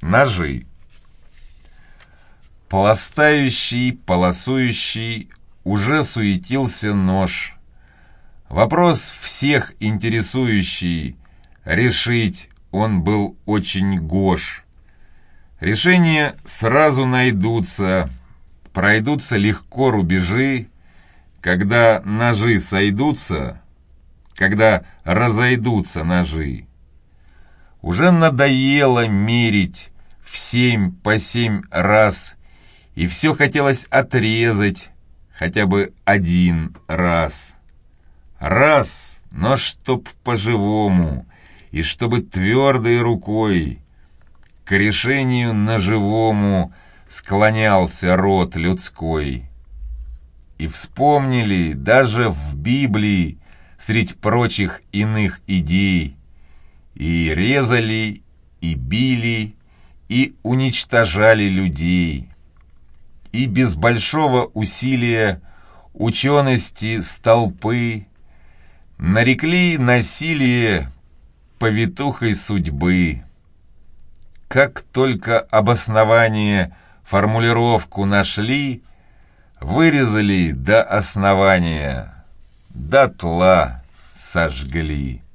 Ножи. Пластающий, полосующий, уже суетился нож. Вопрос всех интересующий, решить он был очень гош. Решения сразу найдутся, пройдутся легко рубежи, когда ножи сойдутся, когда разойдутся ножи. Уже надоело мерить в семь по семь раз, и все хотелось отрезать хотя бы один раз. Раз, но чтоб по-живому, и чтобы твердой рукой, к решению ножевому склонялся род людской. И вспомнили даже в Библии, средь прочих иных идей, и резали, и били, и уничтожали людей. И без большого усилия учености столпы нарекли насилие повитухой судьбы. Как только обоснование формулировку нашли, вырезали до основания, дотла сожгли.